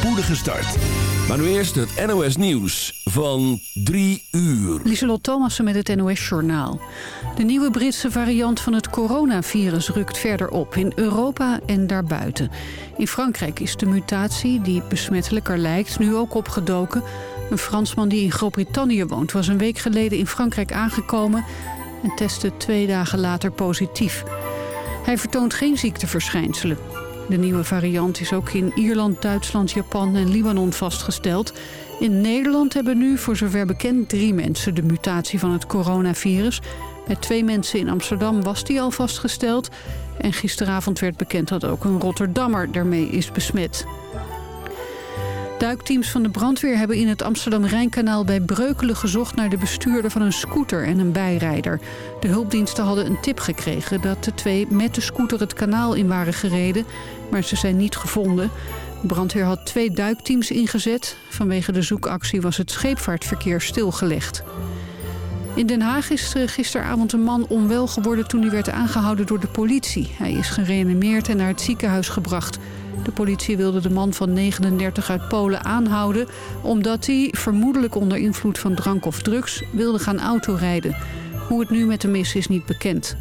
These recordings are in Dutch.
spoedige start. Maar nu eerst het NOS Nieuws van 3 uur. Lieselot Thomassen met het NOS Journaal. De nieuwe Britse variant van het coronavirus rukt verder op in Europa en daarbuiten. In Frankrijk is de mutatie, die besmettelijker lijkt, nu ook opgedoken. Een Fransman die in Groot-Brittannië woont was een week geleden in Frankrijk aangekomen... en testte twee dagen later positief. Hij vertoont geen ziekteverschijnselen. De nieuwe variant is ook in Ierland, Duitsland, Japan en Libanon vastgesteld. In Nederland hebben nu, voor zover bekend, drie mensen de mutatie van het coronavirus. Bij twee mensen in Amsterdam was die al vastgesteld. En gisteravond werd bekend dat ook een Rotterdammer daarmee is besmet. Duikteams van de brandweer hebben in het Amsterdam-Rijnkanaal bij Breukelen gezocht naar de bestuurder van een scooter en een bijrijder. De hulpdiensten hadden een tip gekregen dat de twee met de scooter het kanaal in waren gereden, maar ze zijn niet gevonden. De brandweer had twee duikteams ingezet. Vanwege de zoekactie was het scheepvaartverkeer stilgelegd. In Den Haag is gisteravond een man onwel geworden toen hij werd aangehouden door de politie. Hij is gereanimeerd en naar het ziekenhuis gebracht. De politie wilde de man van 39 uit Polen aanhouden... omdat hij, vermoedelijk onder invloed van drank of drugs, wilde gaan autorijden. Hoe het nu met hem is, is niet bekend.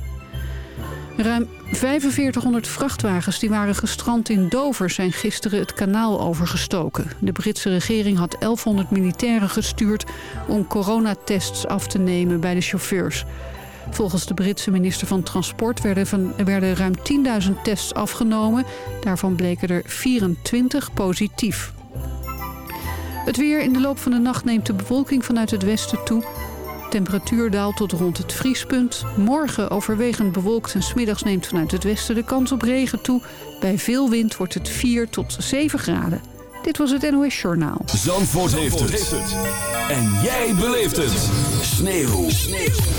Ruim 4500 vrachtwagens die waren gestrand in Dover zijn gisteren het kanaal overgestoken. De Britse regering had 1100 militairen gestuurd om coronatests af te nemen bij de chauffeurs. Volgens de Britse minister van Transport werden, van, werden ruim 10.000 tests afgenomen. Daarvan bleken er 24 positief. Het weer in de loop van de nacht neemt de bewolking vanuit het westen toe. Temperatuur daalt tot rond het vriespunt. Morgen overwegend bewolkt en smiddags neemt vanuit het westen de kans op regen toe. Bij veel wind wordt het 4 tot 7 graden. Dit was het NOS Journaal. Zandvoort, heeft, het. En jij beleeft het. Sneeuw. Sneeuw.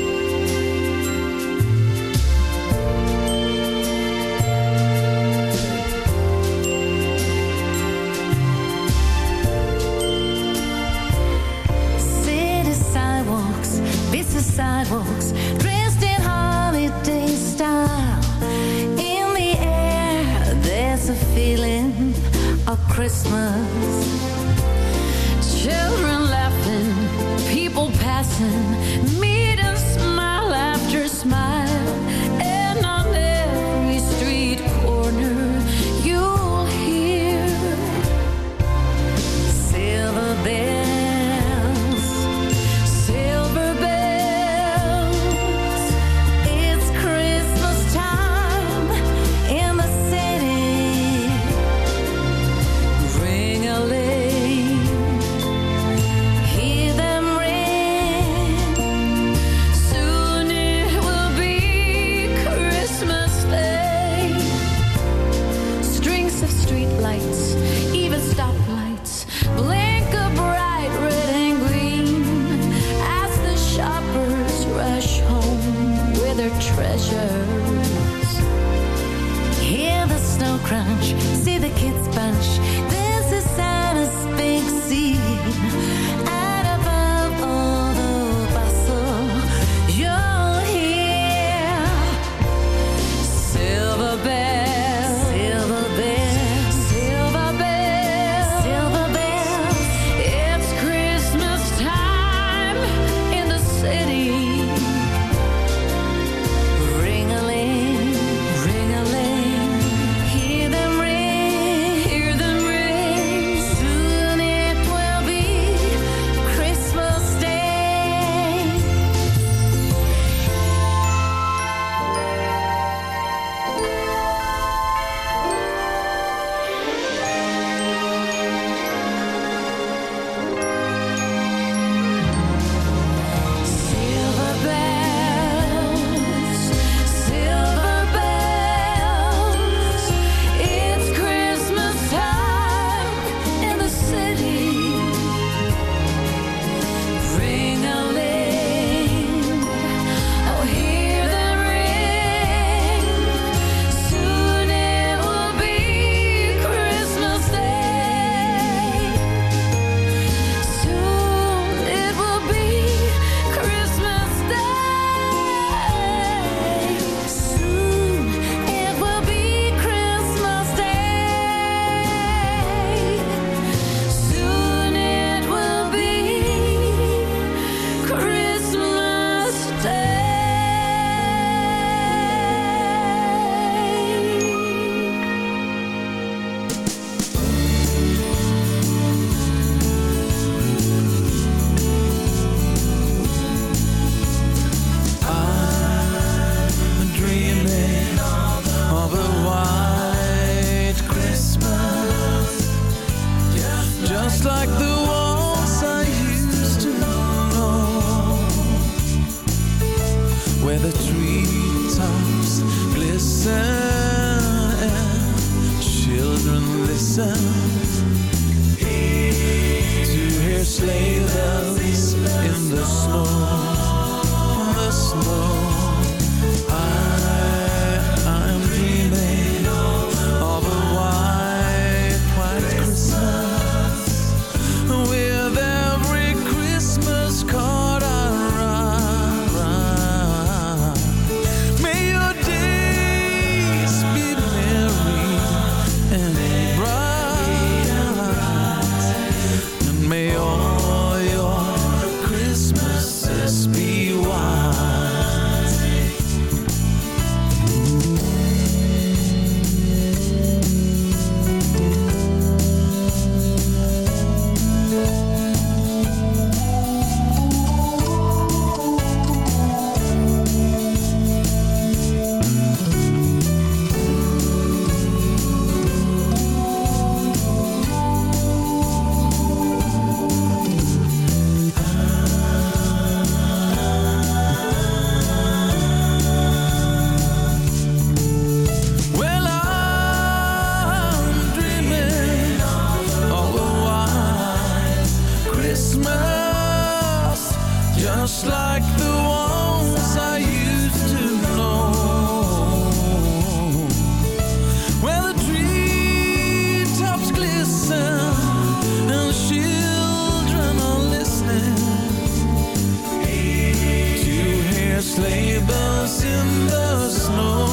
in the snow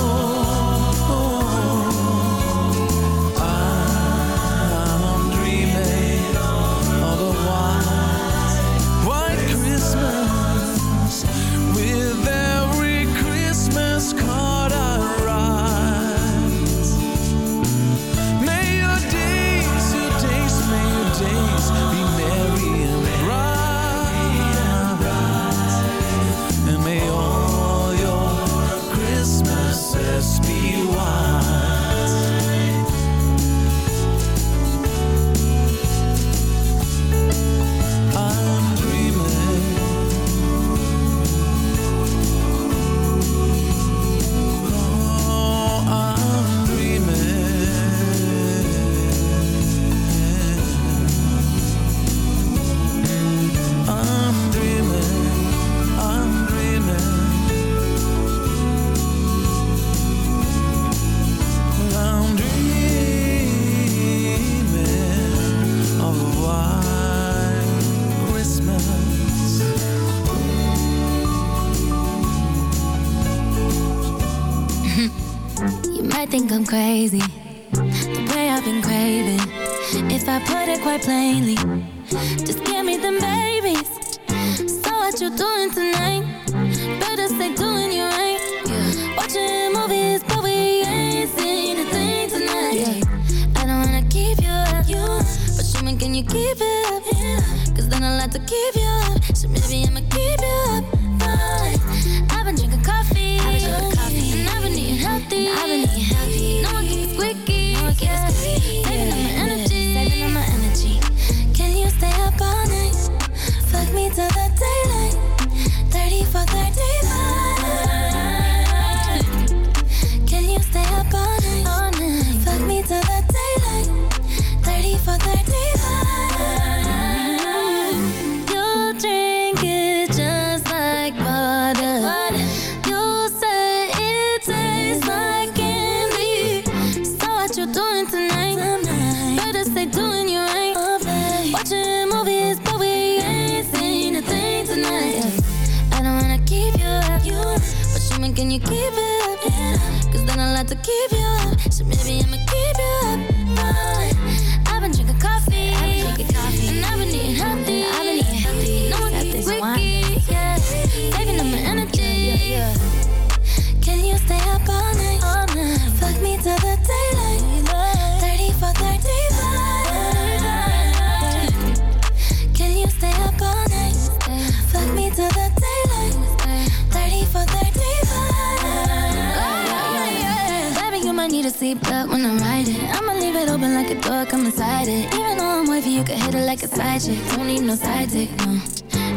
like a side chick. Don't need no side dick, no.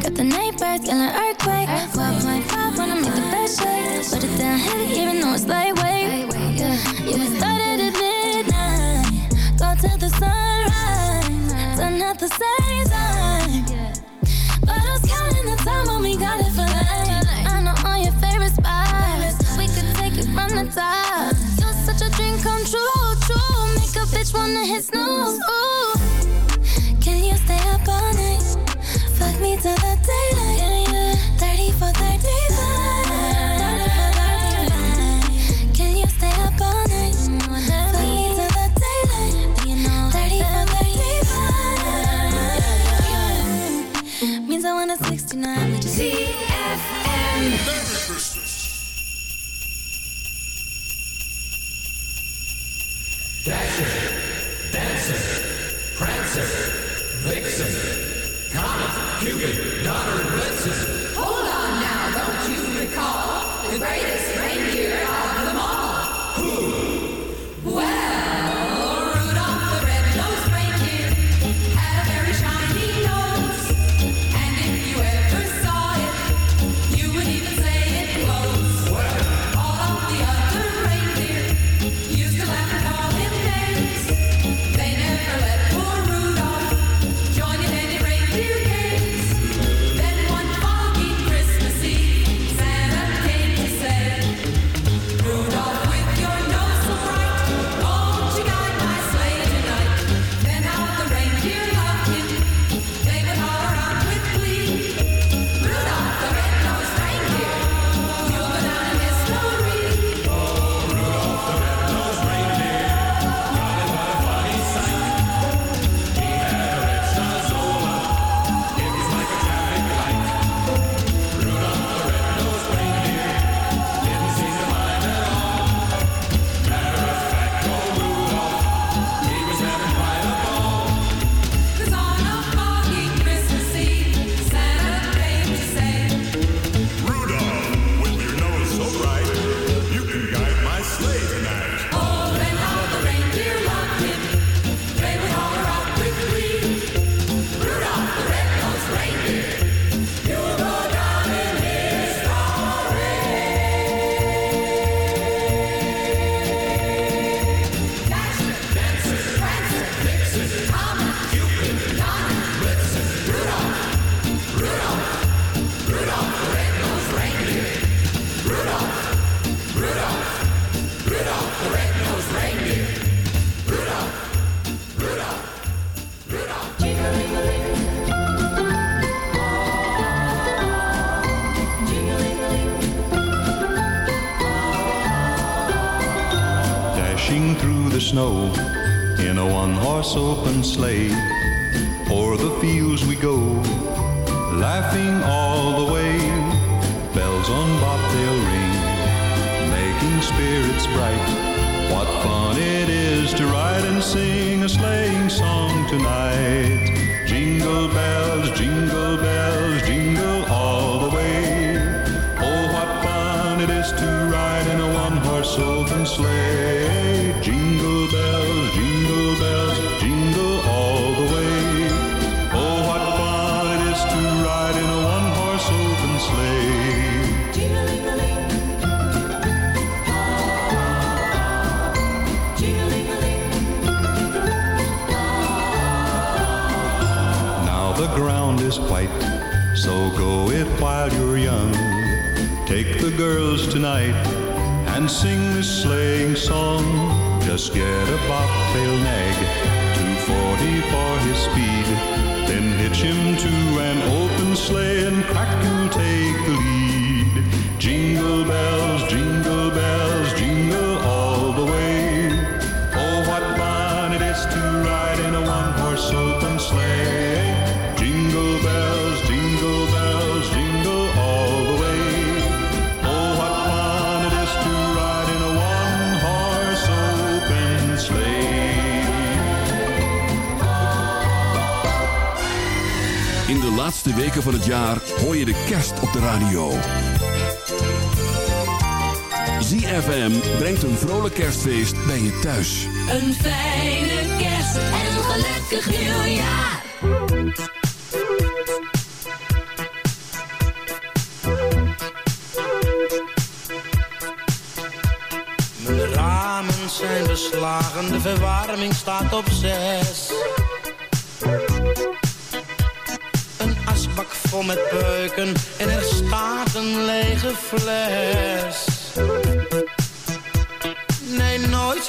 Got the night birds, an earthquake. 12.5 wanna make the best shake. Put it down heavy, even though it's lightweight. Yeah, yeah. started at midnight. Go till the sunrise. Done at the same time. But I was counting the time when we got it for life. I know all your favorite spots. We could take it from the top. You're such a dream come true, true. Make a bitch wanna hit snooze. Jingle bells, jingle bells, jingle all the way. Oh, what fun it is to ride in a one-horse open sleigh. Jingle bells, jingle bells, jingle all the way. Oh, what fun it is to ride in a one-horse open sleigh. In de laatste weken van het jaar hoor je de kerst op de radio. ZFM brengt een vrolijk kerstfeest bij je thuis. Een fijne kerst en een gelukkig nieuwjaar. Mijn ramen zijn beslagen, de verwarming staat op zes. Een asbak vol met beuken en er staat een lege fles.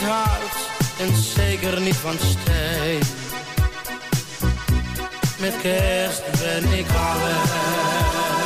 niet hard en zeker niet van steen. Met kerst ben ik alleen.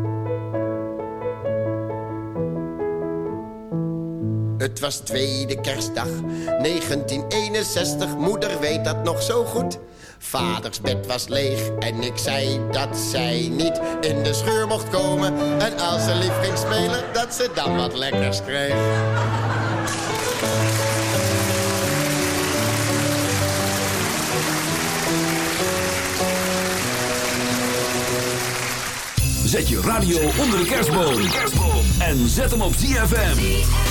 Het was tweede kerstdag, 1961. Moeder weet dat nog zo goed. Vaders bed was leeg en ik zei dat zij niet in de scheur mocht komen. En als ze lief ging spelen, dat ze dan wat lekkers kreeg. Zet je radio onder de kerstboom. En zet hem op ZFM.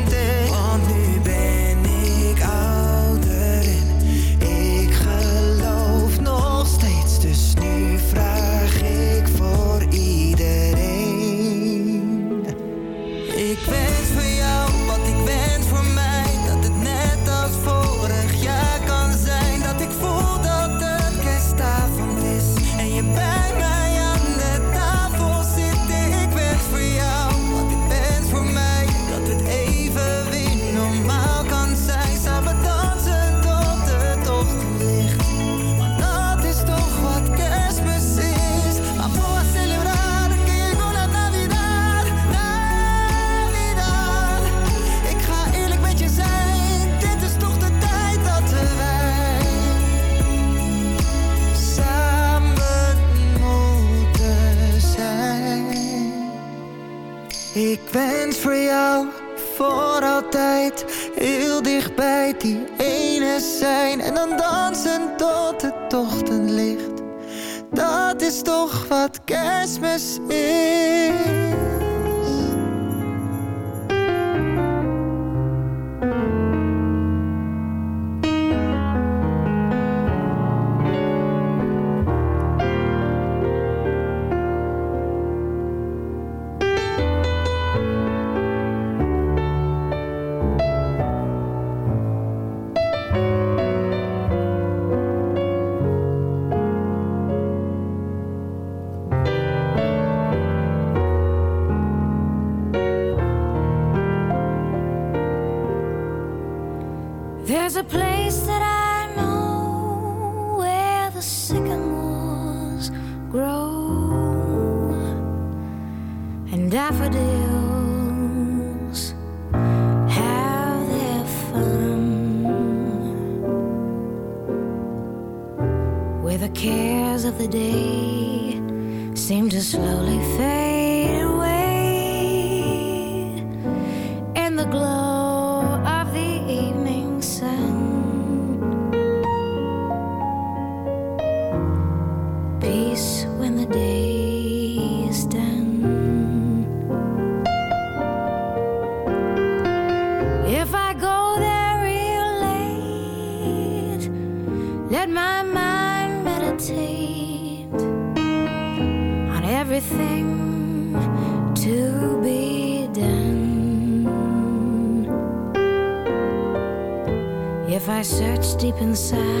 wens voor jou voor altijd heel dichtbij die ene zijn. En dan dansen tot het ochtendlicht. Dat is toch wat kerstmis is. a place inside.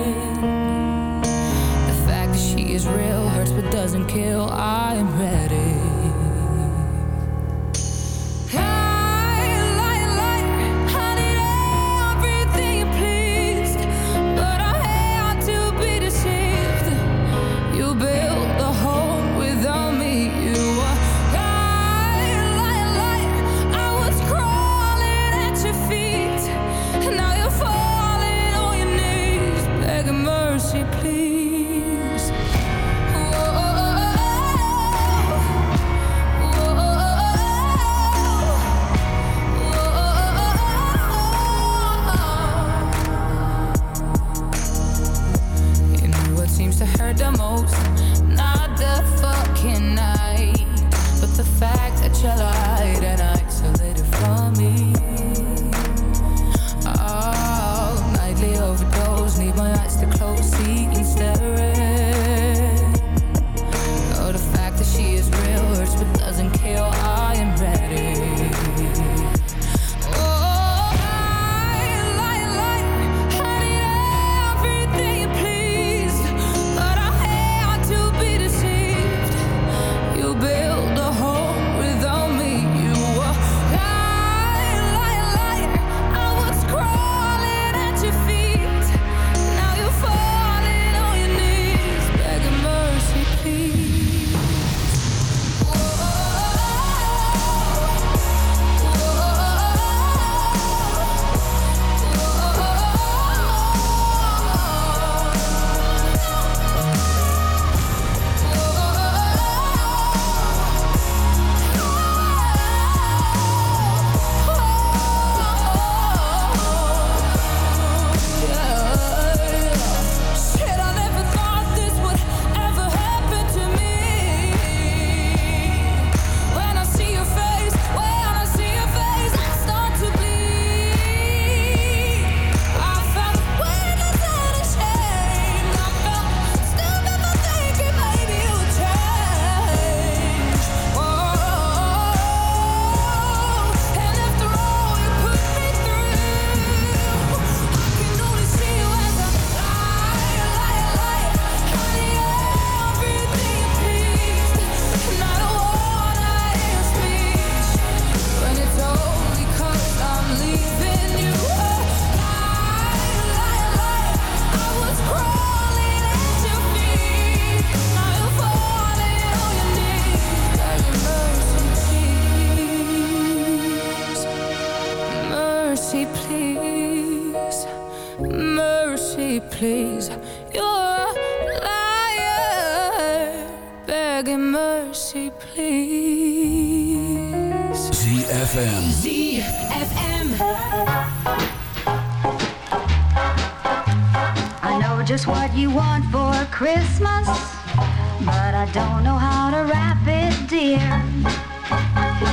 is real, hurts but doesn't kill. I am ready. shall I? Know just what you want for Christmas, but I don't know how to wrap it, dear.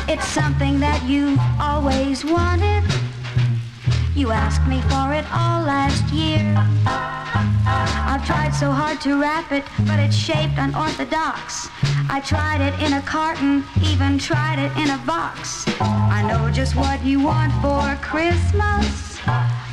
It's something that you always wanted. You asked me for it all last year. I've tried so hard to wrap it, but it's shaped unorthodox. I tried it in a carton, even tried it in a box. I know just what you want for Christmas,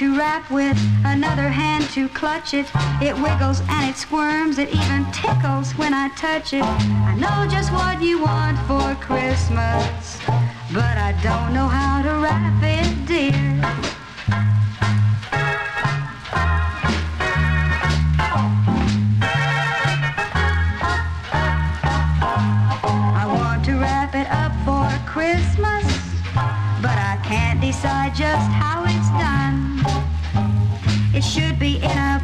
to wrap with, another hand to clutch it. It wiggles and it squirms, it even tickles when I touch it. I know just what you want for Christmas, but I don't know how to wrap it, dear. I want to wrap it up for Christmas, but I can't decide just how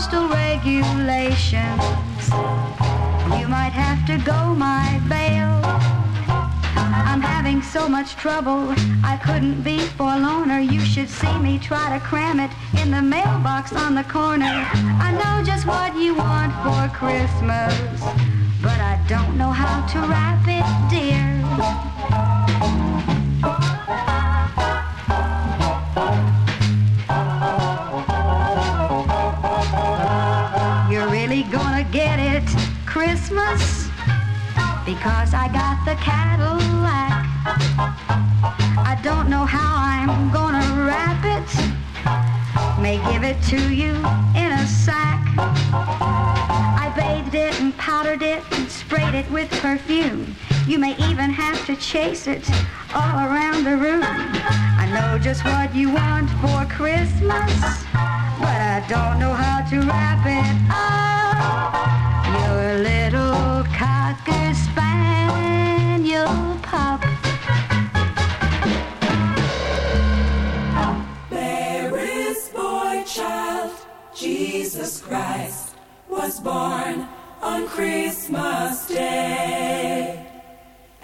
postal regulations. You might have to go my bail. I'm having so much trouble, I couldn't be forlorn, or You should see me try to cram it in the mailbox on the corner. I know just what you want for Christmas, but I don't know how to wrap it, dear. Christmas because I got the Cadillac. I don't know how I'm gonna wrap it. May give it to you in a sack. I bathed it and powdered it and sprayed it with perfume. You may even have to chase it all around the room. I know just what you want for Christmas, but I don't know how to wrap it up. Your little cocker spaniel pup. There is boy child, Jesus Christ, was born on Christmas Day.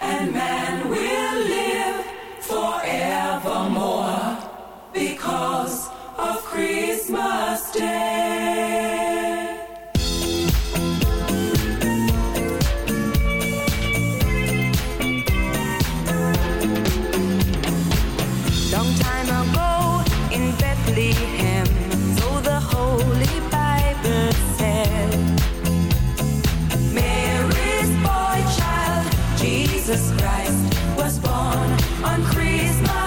And man will live forevermore because of Christmas Day. Was born on Christmas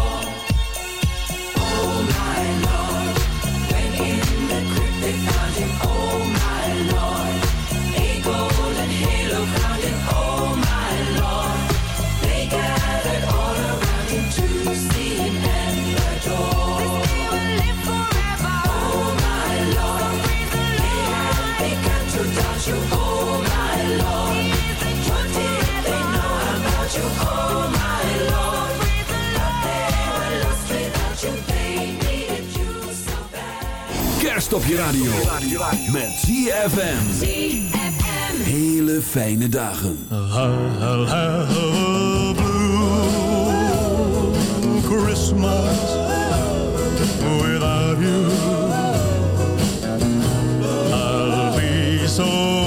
Op je radio. Met ZFM. Hele fijne dagen. I'll have a blue Christmas without you. I'll be so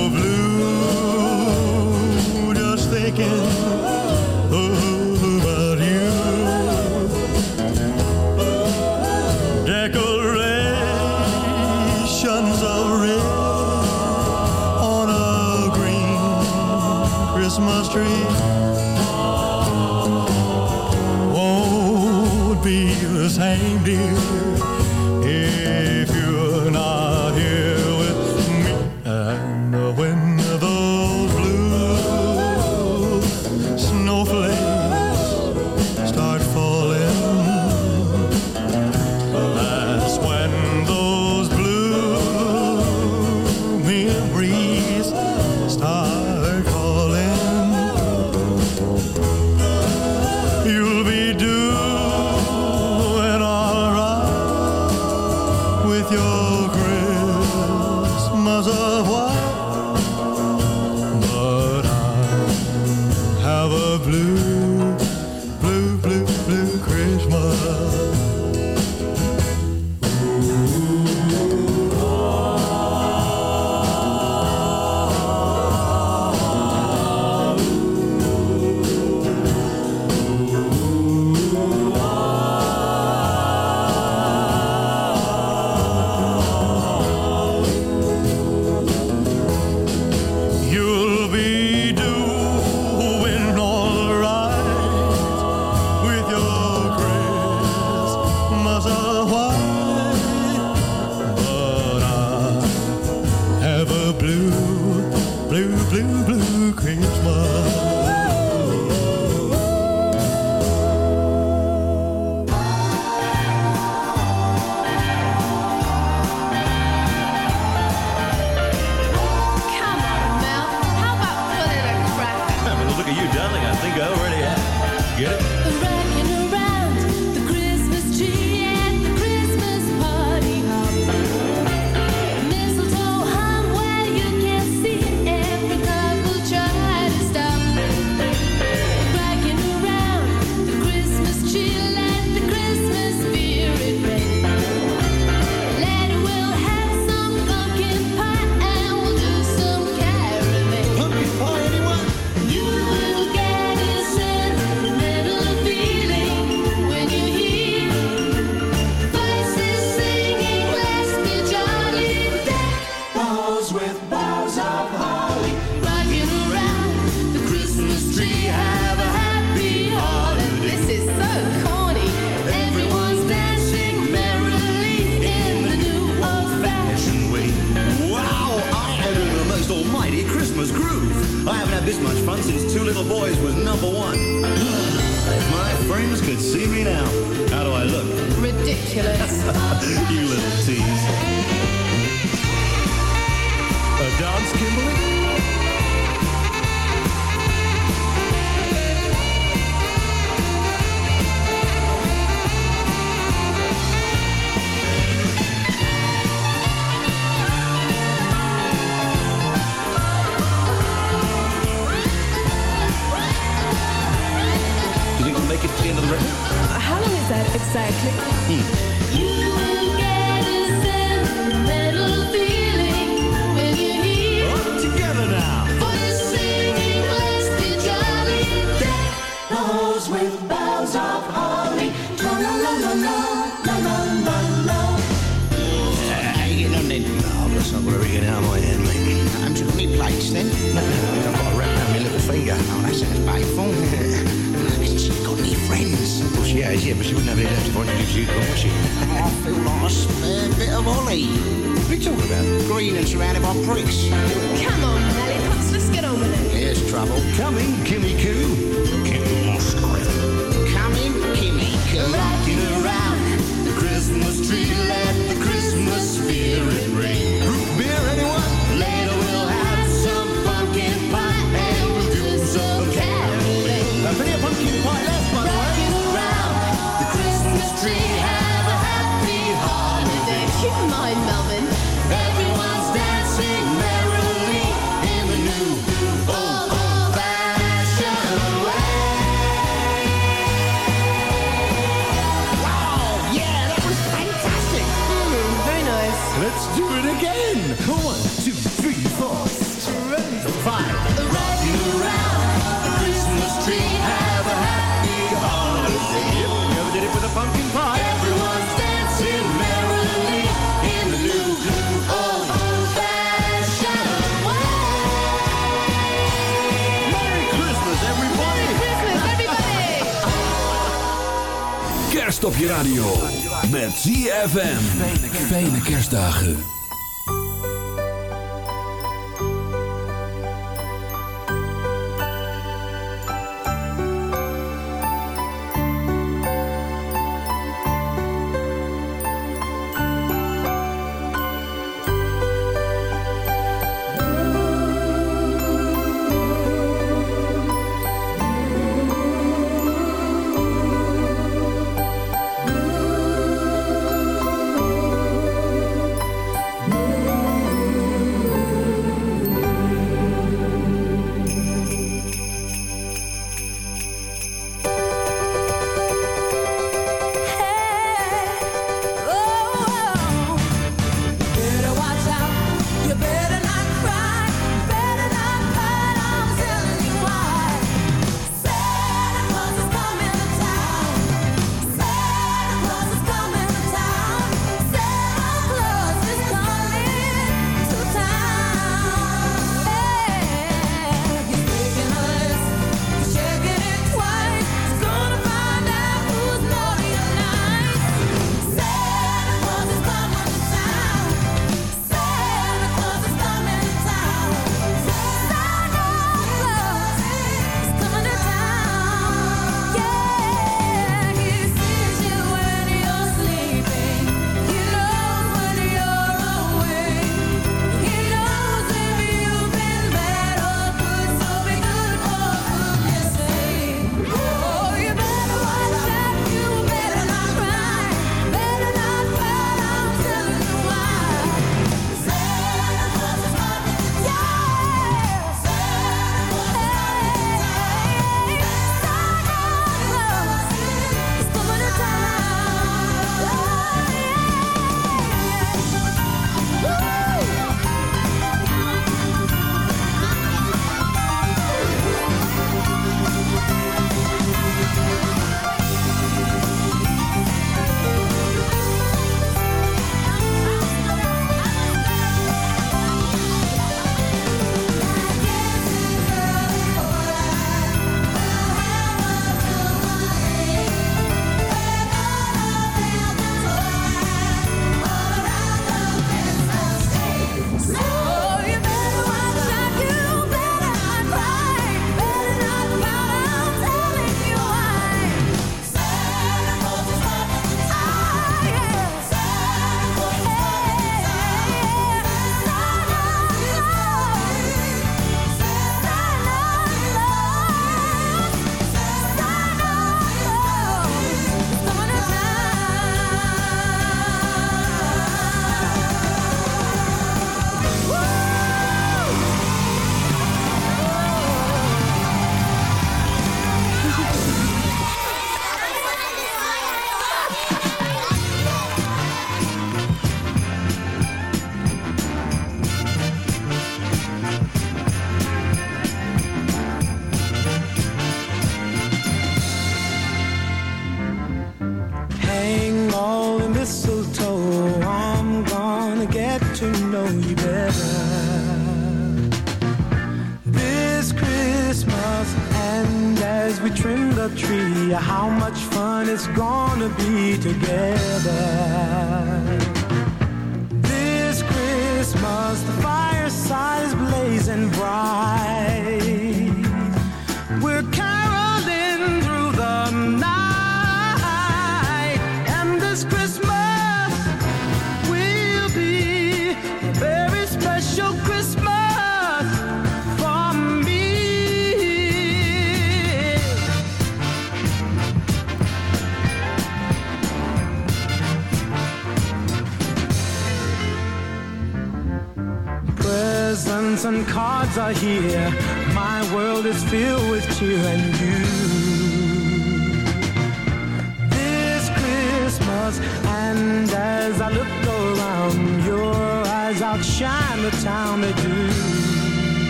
outshine the town they do.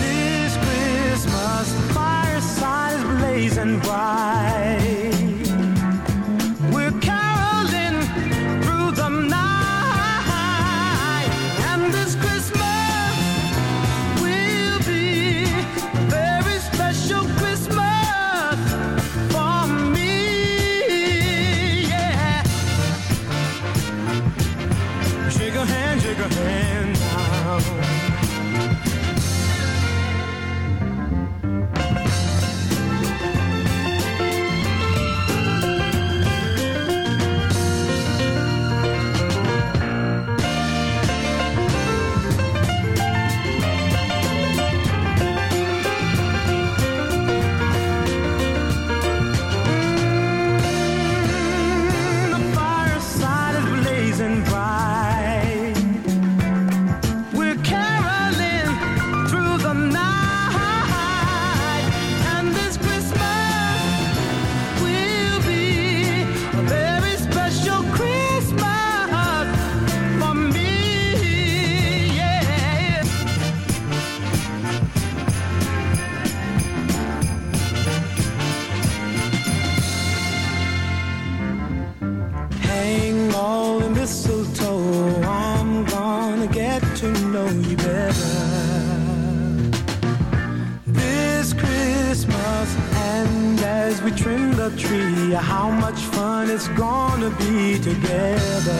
This Christmas, the fireside is blazing bright. wanna be together.